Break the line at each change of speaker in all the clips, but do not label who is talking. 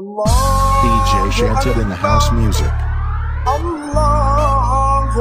Allah
DJ chanted in the house music.
Allah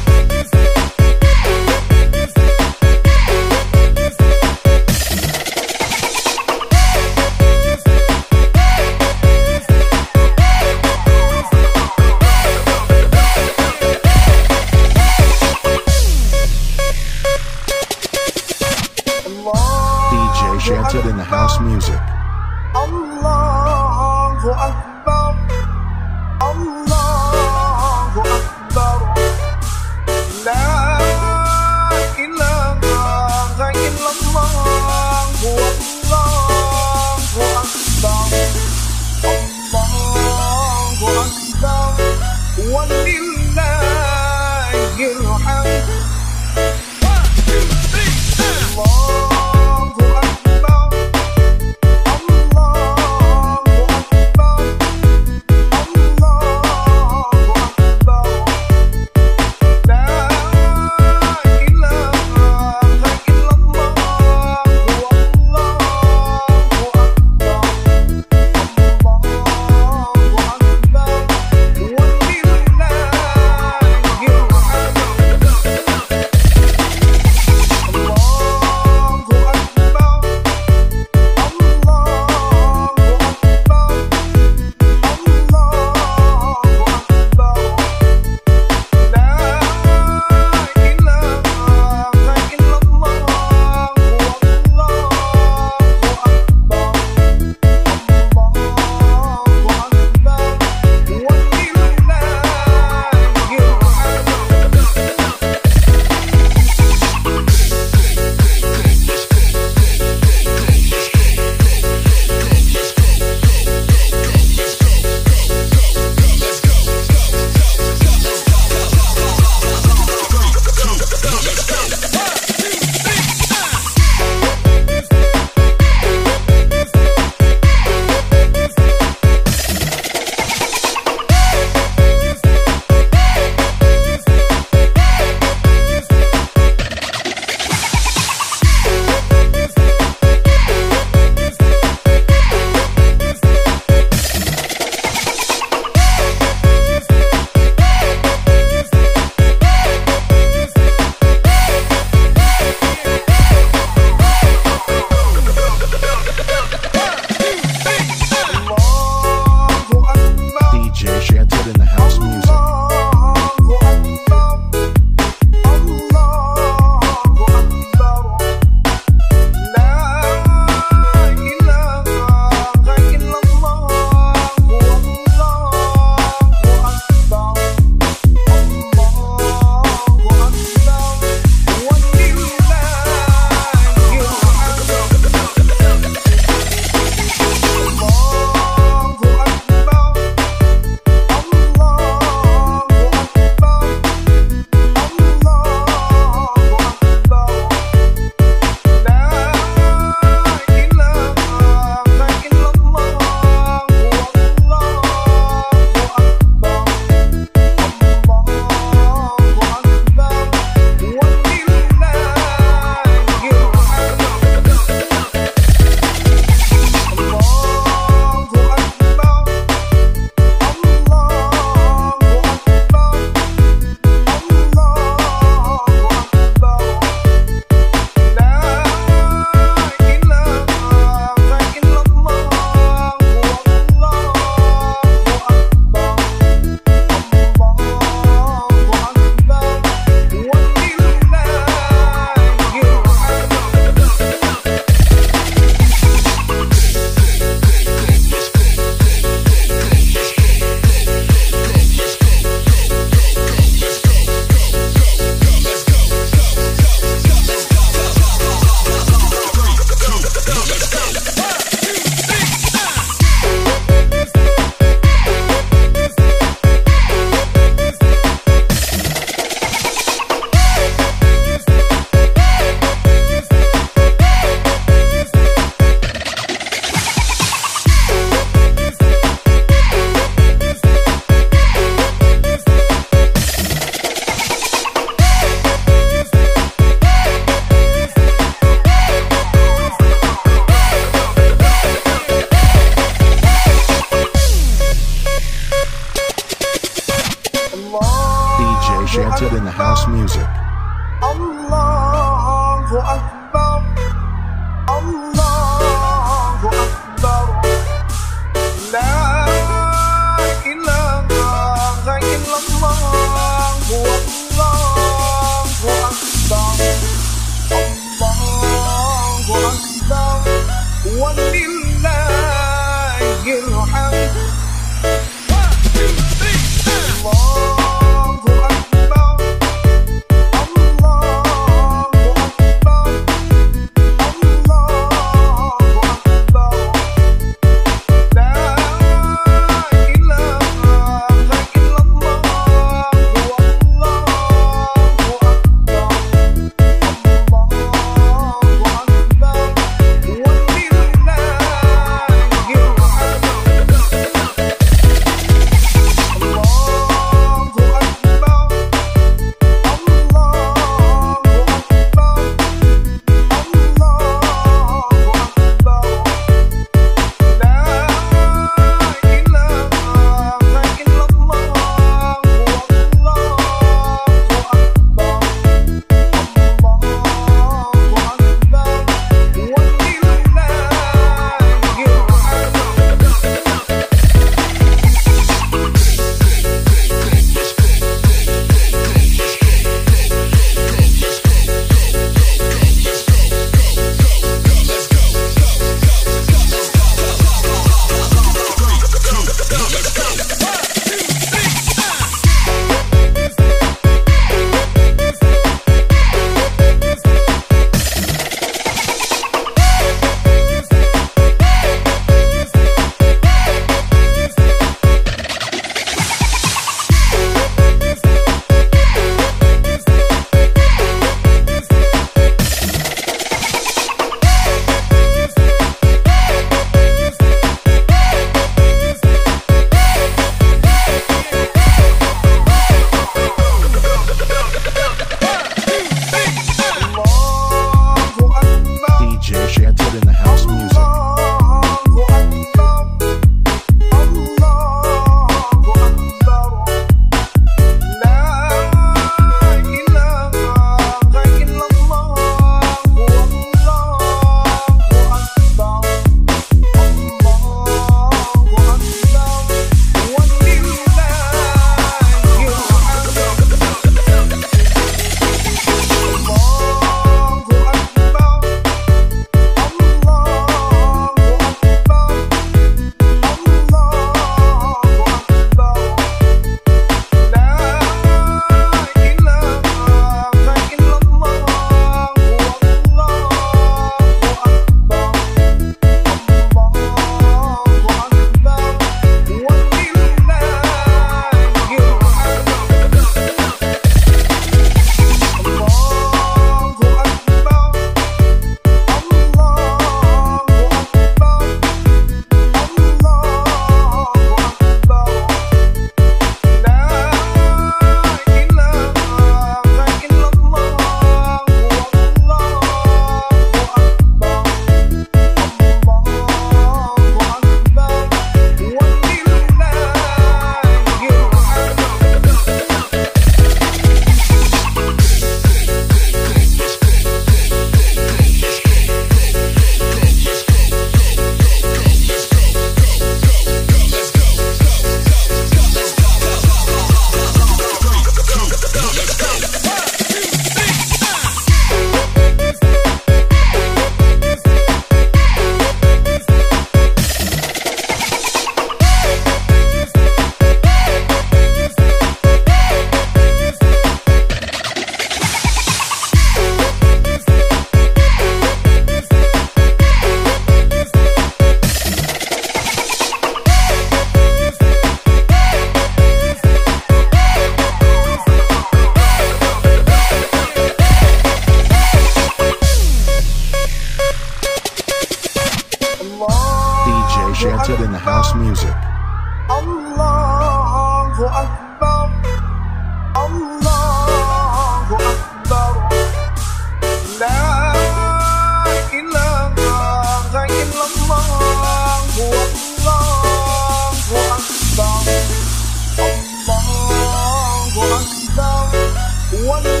one.